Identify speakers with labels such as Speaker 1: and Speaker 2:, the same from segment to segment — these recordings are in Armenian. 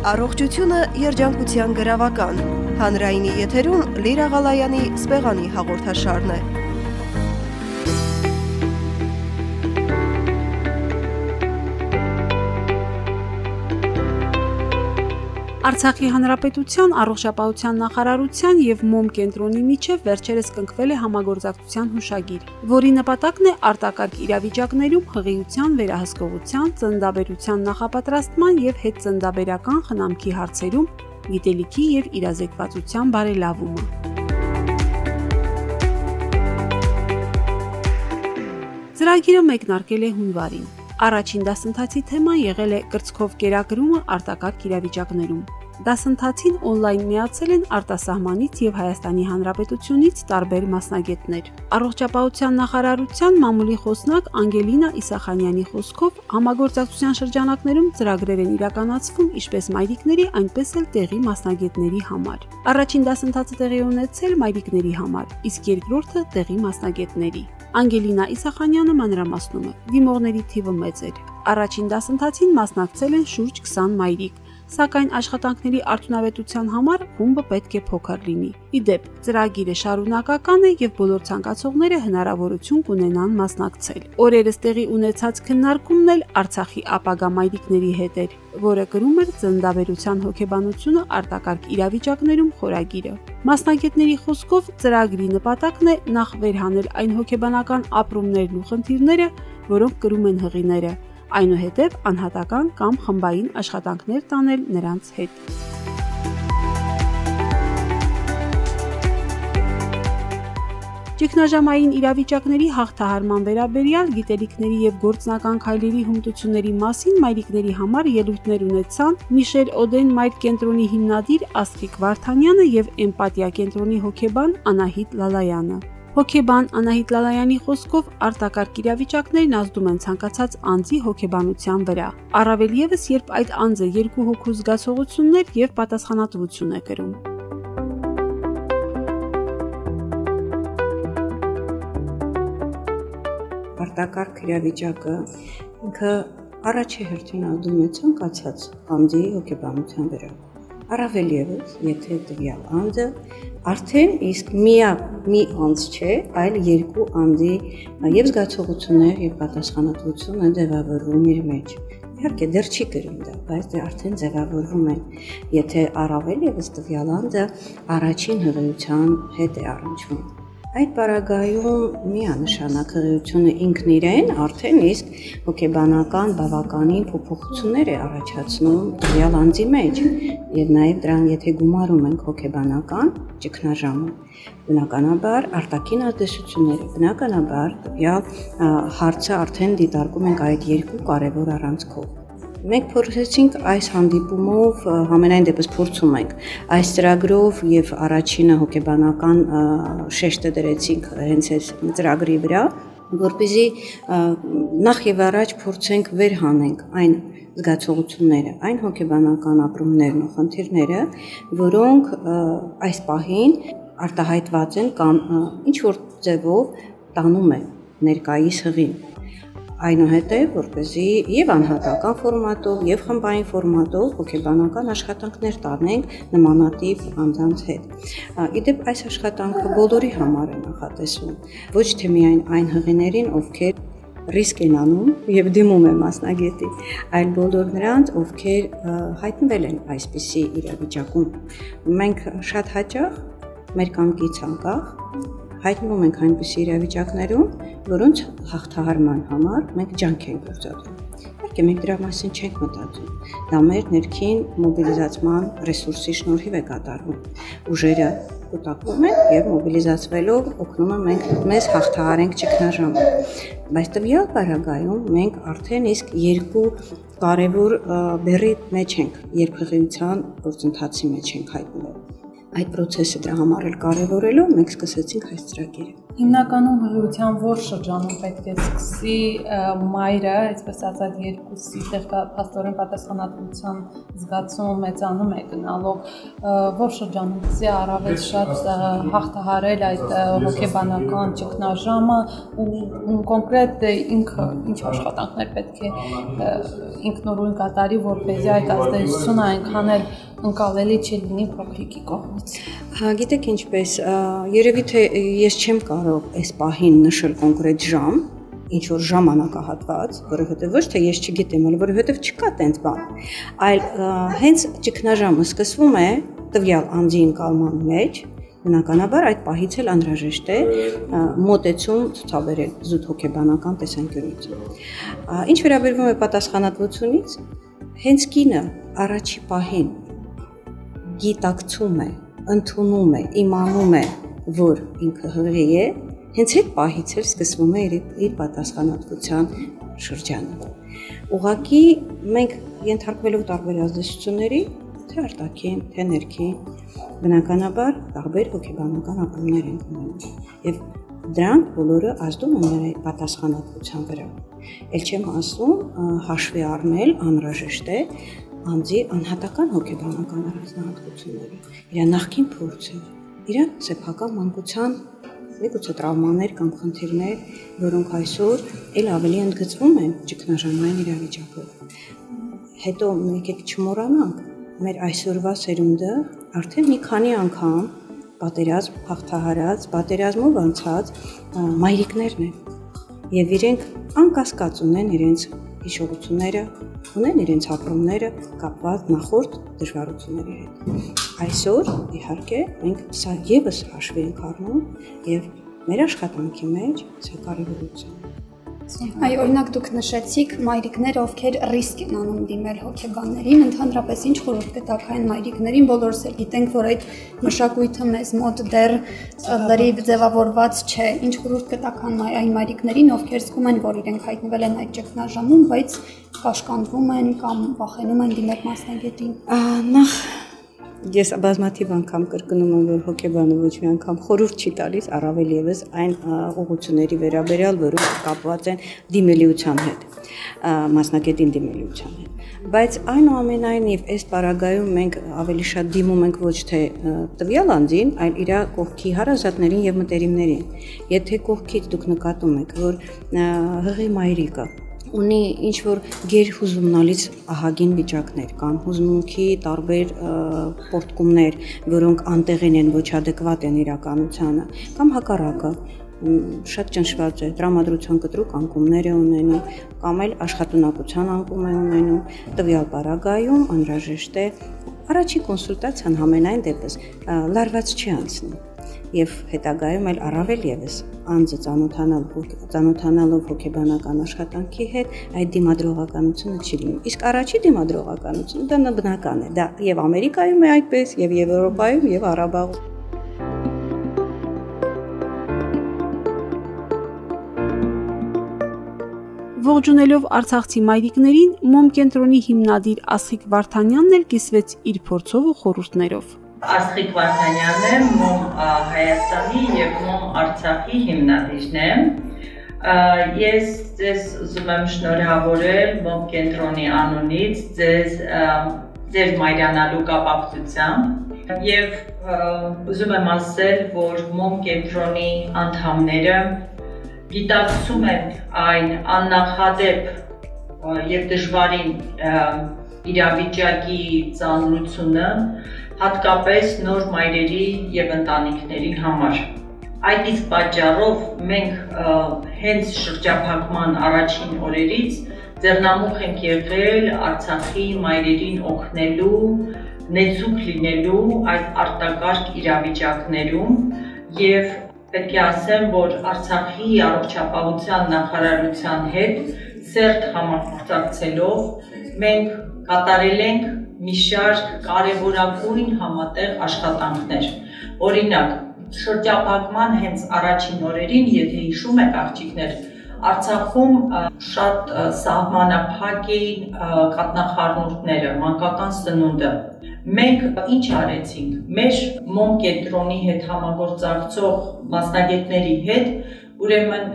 Speaker 1: Առողջությունը երջանկության գրավական։ Հանրայինի եթերում Լիրա Ղալայանի սպեղանի հաղորդաշարն է։
Speaker 2: Արցախի հանրապետության առողջապահության նախարարության եւ ՄՈՄ կենտրոնի միջև վերջերս կնքվել է համագործակցության հուշագիր, որի նպատակն է արտակարգ իրավիճակներում հղիության վերահսկողության, ծննդաբերության նախապատրաստման եւ հետծննդաբերական խնամքի հարցերում գիտելիքի եւ իրազեկվածության բարելավումը։ Ծրագիրը մեկնարկել է հունվարին։ Առաջին դասընթացի թեման եղել է կրծքով կերակրումը արտակարգ իրավիճակներում։ Դասընթացին on-line միացել են արտասահմանից եւ Հայաստանի Հանրապետությունից տարբեր մասնագետներ։ Առողջապահության նախարարության մամուլի խոսնակ Անգելինա Իսախանյանի խոսքով համագործակցության շրջանակներում ծրագրեր են իրականացվում ինչպես մայրիկների, այնպես էլ տեղի մասնագետների համար։ Առաջին դասընթացը տեղի ունեցել մայրիկների համար, իսկ երկրորդը տեղի մասնագետների։ Անգելինա Իսախանյանը մանրամասնում է. Դիմողների թիվը մեծ էր։ Առաջին դասընթացին մասնակցել են շուրջ 20 մայրիկ, սակայն աշխատանքների արդյունավետության համար խումբը պետք է փոքր լինի։ Իդեպ, ծրագիրը շարունակական է եւ բոլոր ցանկացողները հնարավորություն կունենան մասնակցել։ Օրերս տեղի ունեցած քննարկումն էլ Արցախի ապագա մայրիկների հետ էր, որը կրում էր ծննդաբերության հոգեբանությունը արտակարգ իրավիճակներում խորագիրը։ Մասնագետների խոսքով ծրագրի նպատակն է նախ վերհանել այն հոգեբանական ապրումներն ու խնդիրները, որոնք կրում են հղիները, այնուհետև անհատական կամ խմբային աշխատանքներ տանել նրանց հետ։ Ճգնաժամային իրավիճակների հաղթահարման վերաբերյալ գիտելիքների եւ գործնական քայլերի հմտությունների մասին մայրիկների համար ելույթներ ունեցան Միշել Օդեն Մայր կենտրոնի հիմնադիր Աստղիկ Վարդանյանը եւ Էմպաթիա կենտրոնի հոգեբան Անահիտ Լալայանը։ Հոգեբան Անահիտ Լալայանի խոսքով արտակարգ իրավիճակներն ազդում են ցանկացած անձի հոգեբանության վրա։ Առավել եւս, երբ այդ անձը երկու հոգու զգացողություններ եւ պատասխանատվություն է կրում։
Speaker 3: արտակարգ իրավիճակը ինքը առաջի հերթին ազդում է ցանկացած անձի հոգեբանության վրա։ Առավել եւս, եթե տվյալ անձը արդեն իսկ միակ մի անձ չէ, այլ երկու անձի եւ զգացողություններ եւ պատասխանատվություն է ձևավորվում իր մեջ։ Իհարկե դեռ չի գրում դա, բայց դե արդեն ձևավորվում են։ Եթե առավել եւս տվյալ անձը առաջին հղիության հետ է առնչվում Այդ պարագայում միանշանակ հղիությունը ինքն իրեն արդեն իսկ հոգեբանական բավականին փոփոխություններ է առաջացնում տվյալ անձի մեջ եւ նաեւ դրան եթե գումարում ենք հոգեբանական ճգնաժամը բնականաբար արտաքին ազդեցությունները բնականաբար տվյալ հարցը արդեն դիտարկում ենք այդ երկու կարևոր առանցքով Մենք փորձեցինք այս հանդիպումով համենայն դեպս փորձում ենք. Այս ծրագրով եւ առաջինը հոգեբանական շեշտը դրեցինք հենց այս ծրագրի վրա, որպեսզի նախ եւ առաջ փորձենք վերհանենք այն զգացողությունները, այն հոգեբանական ապրումներն ու խնդիրները, որոնք այս պահին արտահայտված են կամ ինչ որ ձևով տանում է ներկայիս հղին այնուհետև որպեսզի եւ անհատական ֆորմատով եւ խմբային ֆորմատով հոգեբանական աշխատանքներ տանենք նմանատիպ անձանց հետ։ Իդեպ այս աշխատանքը բոլորի համար է նախատեսվում, ոչ թե միայն այն հղիներին, ովքեր ռիսկ են անում եւ դիմում են մասնագետի, այլ բոլոր նրանց, ովքեր հայտնվել են այսպիսի իրավիճակում։ Մենք շատ հաճախ մեր կամքից անկախ հայտնվում ենք այնպիսի իրավիճակներում, որոնց հաղթահարման համար մենք ջանք ենք գործադրում։ Իհարկե մենք դրա մասին չենք մտածում։ Դա մեր ներքին մոբիլիզացման ռեսուրսի շնորհիվ է կատարվում։ Ուժերը կուտակվում են եւ մոբիլիզացվելով օգնում են մենք մեզ հաղթահարենք ճգնաժամը։ Բայց տվյալ բարագայում մենք արդեն իսկ երկու կարևոր բերի մեջ ենք, երբ հղիության գործընթացի մեջ ենք հայտնվել։ այդ process-ը դրա համար էլ կարևորելով մենք սկսեցինք այս ծրագիրը։
Speaker 4: Հիմնականում հղիության որ շրջանում պետք է սկսի մայրը, այսպես ասած, երկուսի տեղ կա փաստորեն պատասխանատվության զգացումը մեծանում է գնալով, որ շրջանում ցի առավել շատ հաղթահարել այդ հոգեբանական ճգնաժամը ու կոնկրետ ինքը ինչ աշխատանքներ պետք է ինքնուրույն կատարի, որպեսզի այդ ազդեցությունը այնքան էլ ընկալելի չլինի փոքրիկի կողմից։
Speaker 3: Գիտեք ինչպես, երևի թե ես չեմ կարող այս պահին նշել կոնկրետ ժամ, ինչ որ ժամանակահատված, որովհետև ոչ թե ես չգիտեմ, այլ որովհետև չկա տենց բան, այլ հենց ճգնաժամը սկսվում է տվյալ անձի ընկալման մեջ, բնականաբար այդ պահից էլ անհրաժեշտ է մոտեցում ցուցաբերել զուտ հոգեբանական տեսանկյունից։ Ինչ վերաբերվում է պատասխանատվությունից, հենց կինը առաջի պահին գիտակցում է, ընդունում է, իմանում է, որ ինքը հղի է, հենց այդ պահից էլ սկսվում է իր, իր պատասխանատվության շրջանը։ Ուղղակի մենք ենթարկվելով տարբեր ազդեցությունների, թե արտաքին, թե ներքին, բնականաբար տարբեր հոգեբանական ապրումներ են ունենում։ Եվ դրանք բոլորը ազդում են նրա պատասխանատվության վրա։ Էլ չեմ ասում հաշվի առնել անհրաժեշտ է անձի անհատական հոգեբանական առանձնահատկությունները, իր նախքին փորձը, իր սեփական մանկության միգուցե տրավմաներ կամ խնդիրներ, որոնք այսօր ել ավելի ընդգծվում են ճգնաժամային իրավիճակով։ Հետո եկեք չմոռանանք, մեր այսօրվա սերունդը արդեն մի քանի անգամ պատերազմ հաղթահարած, պատերազմով անցած մայրիկներն են։ Եվ իրենք անկասկած ունեն իրենց հիշողությունները, ունեն իրենց ապրումները կապված նախորդ դժվարությունների հետ։ Այսօր իհարկե մենք սա եւս հաշվի ենք առնում եւ մեր աշխատանքի մեջ սա կարևորություն է։
Speaker 5: Այ օրինակ դուք նշեցիք մայրիկներ, ովքեր ռիսկ են անում դիմել հոգեբաններին, ընդհանրապես ինչ խորհուրդ կտաք այն մայրիկներին, բոլորս էլ գիտենք, որ այդ մշակույթը մեզ մոտ դեռ լրիվ ձևավորված չէ։ Ինչ խորհուրդ կտաք այն մայրիկներին, ովքեր զգում են, որ իրենք հայտնվել են այդ ճգնաժամում, բայց կաշկանդվում են կամ վախենում են դիմել մասնագետին։
Speaker 3: Նախ Ես բազմաթիվ անգամ կրկնում եմ, որ հոգեբանը ոչ մի անգամ խորհուրդ չի տալիս, առավել եւս այն ուղղությունների վերաբերյալ, որոնք կապված են դիմելիության հետ, մասնակետին դիմելիության հետ։ Բայց այնուամենայնիվ այս պարագայում մենք ավելի շատ դիմում ենք ոչ թե տվյալ անձին, այլ իր կողքի հարազատներին եւ մտերիմներին։ Եթե կողքից դուք նկատում եք, որ հղի մայրիկը ունի ինչ որ գերհուզումնալից ահագին վիճակներ կամ հուզմունքի տարբեր պորտկումներ, որոնք անտեղին են, ոչ adekvat են իրականությանը, կամ հակառակը շատ ճնշված է, տրամադրության կտրուկ անկումներ է ունենում, կամ էլ աշխատունակության անկում է ունենում, տվյալ պարագայում անհրաժեշտ է առաջի կոնսուլտացիան համենայն դեպս լարված չի անցնում եւ հետագայում էլ առավել եւս անձը ծանոթանալ ծանոթանալով հոգեբանական աշխատանքի հետ այդ դիմադրողականությունը չի լինում։ Իսկ առաջի դիմադրողականությունը դա բնական է։ Դա եւ Ամերիկայում է այդպես, եւ Եվրոպայում, եւ Արաբաղում։
Speaker 2: Ողջունելով Արցախցի մայրիկներին, Մոմ կենտրոնի հիմնադիր Ասիկ Վարդանյանն էլ կիսվեց իր փորձով ու խորհուրդներով։
Speaker 6: Աստղիկ Վարդանյանն եմ, Մոմ Հայաստանի եւ Մոմ Արցախի հիմնադիրն եմ։ Ես ձեզ ուզում եմ շնորհավորել Մոմ կենտրոնի անունից ձեզ ձեր մայրանալու կապակցությամբ եւ ուզում եմ ասել, որ Մոմ կենտրոնի անդամները գիտակցում են այն աննախադեպ եւ դժվարին իրավիճակի ծանրությունը, հատկապես նոր մայրերի եւ ընտանիքների համար։ Այդ իսկ պատճառով մենք հենց շրջափակման առաջին օրերից ձեռնամուխ ենք եղել Արցախի մայրերին օգնելու, նեցուկ լինելու այդ արտակարգ իրավիճակներում եւ պետք է ասեմ, որ Արցախի առողջապահության նախարարության հետ սերտ համագործակցելով մենք կատարել ենք մի շարք կարևորագույն համատեղ աշխատանքներ։ Օրինակ, շրջափակման հենց առաջին օրերին, եթե հիշում եք աղջիկներ, Արցախում շատ սահմանափակ էին կատնախառնուրդները, մանկական սնունդը։ մենք ինչ արեցինք։ Մեր մոմ կենտրոնի հետ համագործակցող մասնագետների հետ Ուրեմն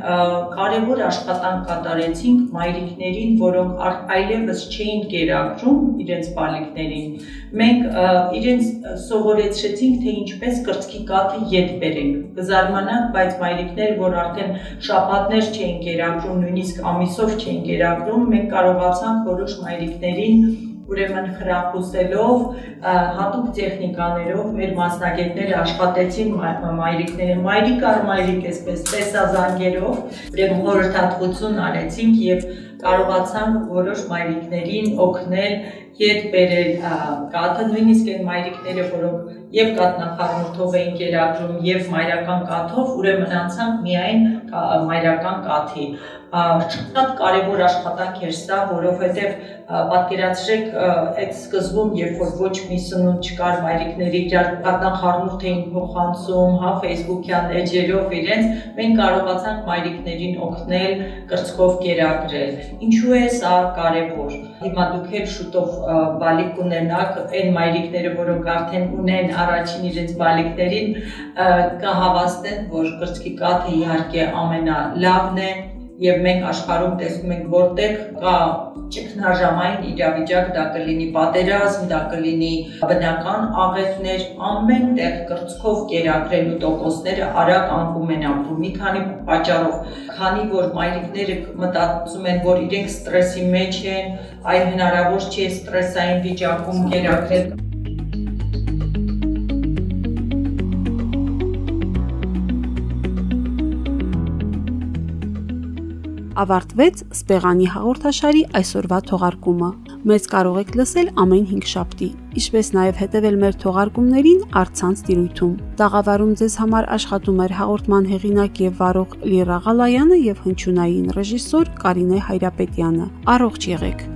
Speaker 6: կարևոր աշխատանք կատարեցինք մայրիկներին, որոնք այլևս չէին կերակրում իրենց բալիկներին։ Մենք իրենց սովորեցրեցինք, թե ինչպես կրծքի կաթը յետ բերենք։ Կզարմանանք, բայց մայրիկներ, որ արդեն շաբաթներ չէին կերակրում, նույնիսկ ամիսով չէին կերակրում, մենք կարողացանք որոշ մայրիկներին ուրեմն խրախուսելով հատուկ տեխնիկաներով մեր մասնագետները աշխատեցին մայրիկները մայրիկ առ մայրիկ այսպես տեսազանգերով ուրեմն խորհրդատվություն արեցինք եւ կարողացանք որոշ մայրիկներին օգնել ետ բերել կաթը, նույնիսկ այն մայրիկները, որոնք եւ կատնախառնուրդով էին կերակրում եւ մայրական կաթով, ուրեմն անցանք միայն մայրական կաթի շատ կարևոր աշխատանք էր սա, որովհետև պատկերացրեք այդ սկզբում, երբ որ ոչ մի սնունդ չկար, մայրիկների իրար կատնախառնուրդ էին փոխանցում, հա, Facebook-յան էջերով իրենց, մենք կարողացանք մայրիկներին օգնել կրծքով կերակրել։ Ինչու է սա կարևոր։ Հիմա դուք էլ շուտով բալիկ ունենաք, այն մայրիկները, որոնք արդեն ունեն առաջին իրենց բալիկներին, կհավաստեն, որ կրծքի կաթը իհարկե ամենալավն է, եւ մենք աշխարհում տեսնում ենք որտեղ կա ճգնաժամային իրավիճակ, դա կլինի պատերազմ, դա կլինի բնական աղետներ, ամեն տեղ կրծքով կերակրելու տոկոսները արագ անկում են ապրում։ Մի քանի պատճառով, քանի որ մայրիկները մտածում են, որ իրենք ստրեսի մեջ են, այլ հնարավոր չէ ստրեսային վիճակում կերակրել
Speaker 2: ավարտվեց Սպեղանի հաղորդաշարի այսօրվա թողարկումը։ Մեզ կարող եք լսել ամեն 5 շաբթի, ինչպես նաև հետևել մեր թողարկումներին առցանց տիրույթում։ Տաղավարում ձեզ համար աշխատում էր հաղորդման հեղինակ եւ վարող Լիրա Ղալայանը եւ հնչյունային ռեժիսոր Կարինե Հայրապետյանը։ Առողջ եղեք։